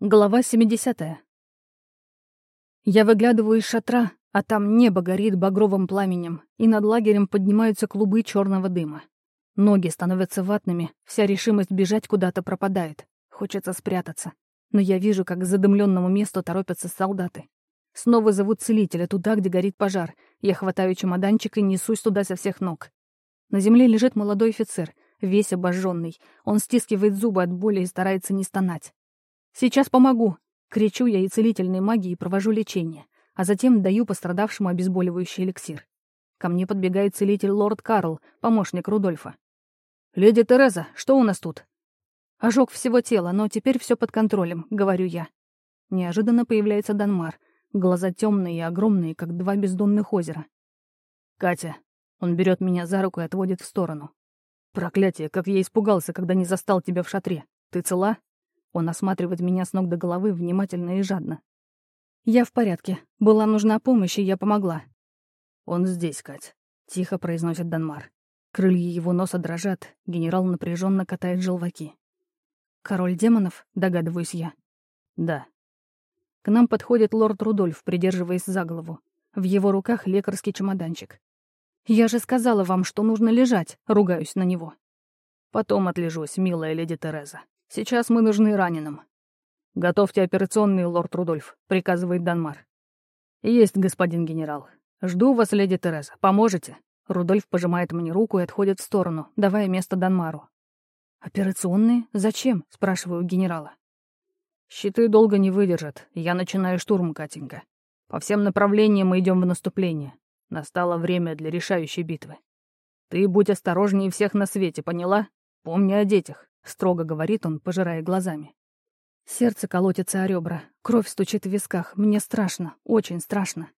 Глава 70. Я выглядываю из шатра, а там небо горит багровым пламенем, и над лагерем поднимаются клубы черного дыма. Ноги становятся ватными, вся решимость бежать куда-то пропадает. Хочется спрятаться. Но я вижу, как к задымленному месту торопятся солдаты. Снова зовут целителя туда, где горит пожар. Я хватаю чемоданчик и несусь туда со всех ног. На земле лежит молодой офицер, весь обожженный. Он стискивает зубы от боли и старается не стонать. «Сейчас помогу!» — кричу я и целительной магией провожу лечение, а затем даю пострадавшему обезболивающий эликсир. Ко мне подбегает целитель лорд Карл, помощник Рудольфа. «Леди Тереза, что у нас тут?» «Ожог всего тела, но теперь все под контролем», — говорю я. Неожиданно появляется Данмар. Глаза темные и огромные, как два бездонных озера. «Катя». Он берет меня за руку и отводит в сторону. «Проклятие, как я испугался, когда не застал тебя в шатре. Ты цела?» Он осматривает меня с ног до головы внимательно и жадно. «Я в порядке. Была нужна помощь, и я помогла». «Он здесь, Кать», — тихо произносит Данмар. Крылья его носа дрожат, генерал напряженно катает желваки. «Король демонов?» — догадываюсь я. «Да». К нам подходит лорд Рудольф, придерживаясь за голову. В его руках лекарский чемоданчик. «Я же сказала вам, что нужно лежать», — ругаюсь на него. «Потом отлежусь, милая леди Тереза», Сейчас мы нужны раненым. Готовьте операционный, лорд Рудольф, приказывает Данмар. Есть, господин генерал. Жду вас, леди Тереза. Поможете? Рудольф пожимает мне руку и отходит в сторону, давая место Данмару. «Операционные? Зачем?» — спрашиваю генерала. «Щиты долго не выдержат. Я начинаю штурм, Катенька. По всем направлениям мы идем в наступление. Настало время для решающей битвы. Ты будь осторожнее всех на свете, поняла? Помни о детях. — строго говорит он, пожирая глазами. Сердце колотится о ребра, кровь стучит в висках. Мне страшно, очень страшно.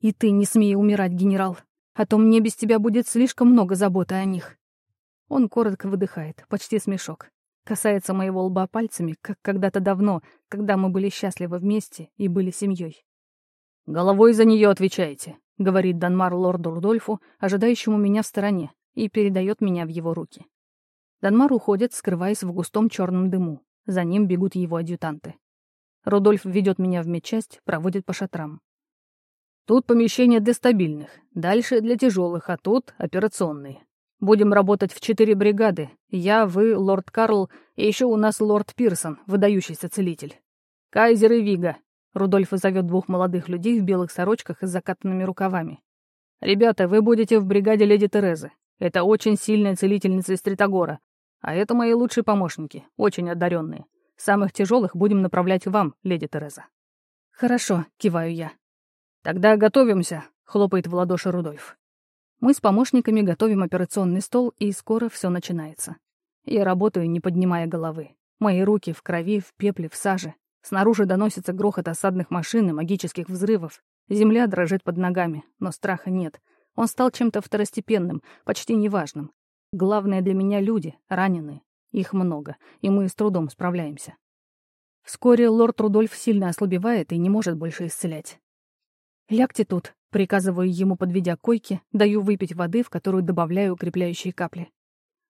И ты не смей умирать, генерал, а то мне без тебя будет слишком много заботы о них. Он коротко выдыхает, почти смешок. Касается моего лба пальцами, как когда-то давно, когда мы были счастливы вместе и были семьей. «Головой за нее отвечаете», — говорит Данмар лорду Рудольфу, ожидающему меня в стороне, и передает меня в его руки. Данмар уходит, скрываясь в густом черном дыму. За ним бегут его адъютанты. Рудольф ведет меня в медчасть, проводит по шатрам. Тут помещения для стабильных, дальше для тяжелых, а тут операционные. Будем работать в четыре бригады. Я, вы, лорд Карл, и еще у нас лорд Пирсон, выдающийся целитель. Кайзер и Вига. Рудольф зовет двух молодых людей в белых сорочках и с закатанными рукавами. «Ребята, вы будете в бригаде леди Терезы. Это очень сильная целительница из Тритогора. А это мои лучшие помощники, очень одаренные. Самых тяжелых будем направлять вам, леди Тереза. Хорошо, киваю я. Тогда готовимся, хлопает в ладоши Рудольф. Мы с помощниками готовим операционный стол, и скоро все начинается. Я работаю, не поднимая головы. Мои руки в крови, в пепле, в саже. Снаружи доносится грохот осадных машин и магических взрывов. Земля дрожит под ногами, но страха нет — он стал чем-то второстепенным, почти неважным. Главное для меня — люди, раненые. Их много, и мы с трудом справляемся. Вскоре лорд Рудольф сильно ослабевает и не может больше исцелять. «Лягте тут», — приказываю ему, подведя койки, даю выпить воды, в которую добавляю укрепляющие капли.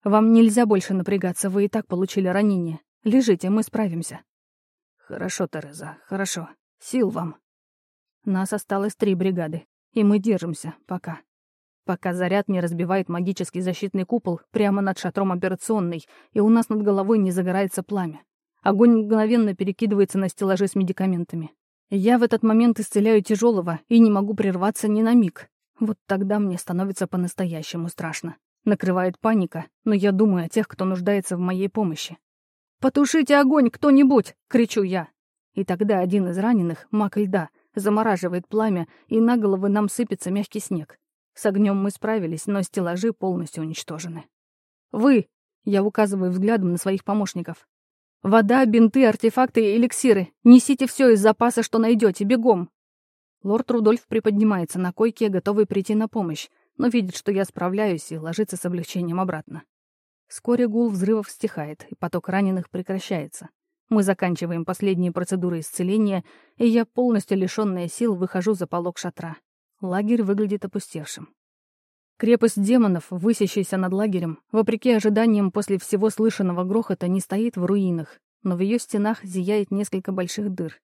«Вам нельзя больше напрягаться, вы и так получили ранение. Лежите, мы справимся». «Хорошо, Тереза, хорошо. Сил вам». Нас осталось три бригады, и мы держимся пока пока заряд не разбивает магический защитный купол прямо над шатром операционной, и у нас над головой не загорается пламя. Огонь мгновенно перекидывается на стеллажи с медикаментами. Я в этот момент исцеляю тяжелого и не могу прерваться ни на миг. Вот тогда мне становится по-настоящему страшно. Накрывает паника, но я думаю о тех, кто нуждается в моей помощи. «Потушите огонь, кто-нибудь!» — кричу я. И тогда один из раненых, маг льда, замораживает пламя, и на головы нам сыпется мягкий снег. С огнем мы справились, но стеллажи полностью уничтожены. «Вы!» — я указываю взглядом на своих помощников. «Вода, бинты, артефакты и эликсиры. Несите все из запаса, что найдете, бегом!» Лорд Рудольф приподнимается на койке, готовый прийти на помощь, но видит, что я справляюсь и ложится с облегчением обратно. Вскоре гул взрывов стихает, и поток раненых прекращается. Мы заканчиваем последние процедуры исцеления, и я, полностью лишённая сил, выхожу за полог шатра. Лагерь выглядит опустевшим. Крепость демонов, высящаяся над лагерем, вопреки ожиданиям после всего слышанного грохота, не стоит в руинах, но в ее стенах зияет несколько больших дыр.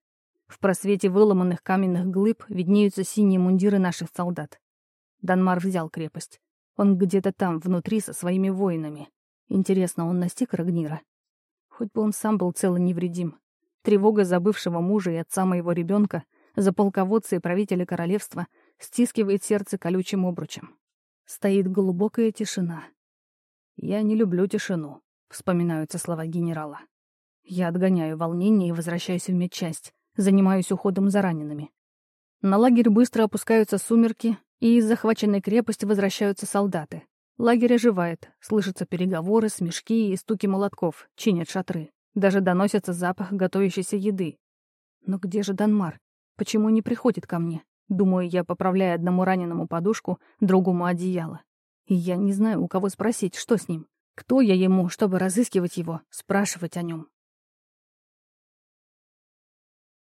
В просвете выломанных каменных глыб виднеются синие мундиры наших солдат. Данмар взял крепость. Он где-то там, внутри, со своими воинами. Интересно, он настиг Рагнира? Хоть бы он сам был цел и невредим. Тревога забывшего мужа и отца моего ребенка, за полководца и правителя королевства, стискивает сердце колючим обручем. Стоит глубокая тишина. «Я не люблю тишину», — вспоминаются слова генерала. Я отгоняю волнение и возвращаюсь в медчасть, занимаюсь уходом за ранеными. На лагерь быстро опускаются сумерки, и из захваченной крепости возвращаются солдаты. Лагерь оживает, слышатся переговоры, смешки и стуки молотков, чинят шатры. Даже доносится запах готовящейся еды. Но где же Данмар? Почему не приходит ко мне? Думаю я, поправляя одному раненому подушку, другому одеяло. И я не знаю, у кого спросить, что с ним. Кто я ему, чтобы разыскивать его, спрашивать о нем.